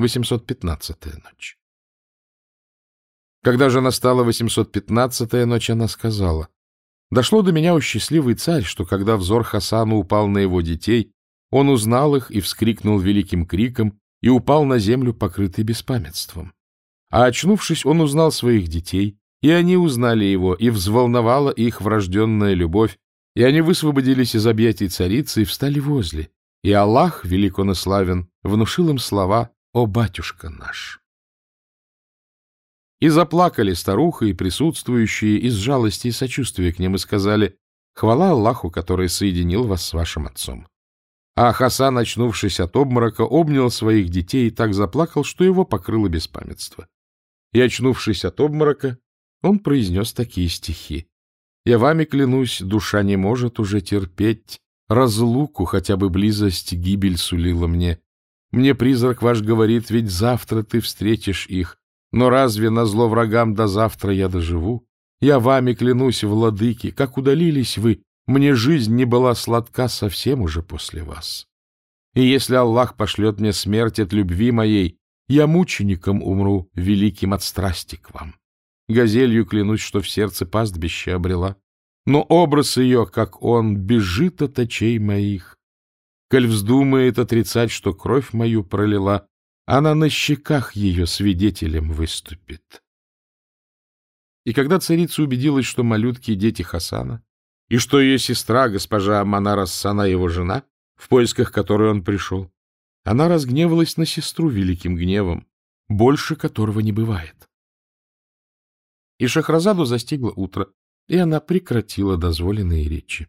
815-я ночь. Когда же настала 815-я ночь, она сказала, «Дошло до меня, о счастливый царь, что когда взор Хасана упал на его детей, он узнал их и вскрикнул великим криком и упал на землю, покрытый беспамятством. А очнувшись, он узнал своих детей, и они узнали его, и взволновала их врожденная любовь, и они высвободились из объятий царицы и встали возле. И Аллах, велик он и славен, внушил им слова «О, батюшка наш!» И заплакали старуха и присутствующие из жалости и сочувствия к ним и сказали «Хвала Аллаху, который соединил вас с вашим отцом». А Хасан, очнувшись от обморока, обнял своих детей и так заплакал, что его покрыло беспамятство. И, очнувшись от обморока, он произнес такие стихи. «Я вами клянусь, душа не может уже терпеть, разлуку, хотя бы близость гибель сулила мне. Мне призрак ваш говорит, ведь завтра ты встретишь их, но разве на зло врагам до завтра я доживу? Я вами клянусь, владыки, как удалились вы, мне жизнь не была сладка совсем уже после вас. И если Аллах пошлет мне смерть от любви моей, я мучеником умру, великим от страсти к вам. Газелью клянусь, что в сердце пастбище обрела. Но образ ее, как он, бежит от очей моих. Коль вздумает отрицать, что кровь мою пролила, она на щеках ее свидетелем выступит. И когда царица убедилась, что малютки — дети Хасана, и что ее сестра, госпожа Манара Сана, его жена, в поисках которой он пришел, она разгневалась на сестру великим гневом, больше которого не бывает. И Шахразаду застигло утро, и она прекратила дозволенные речи.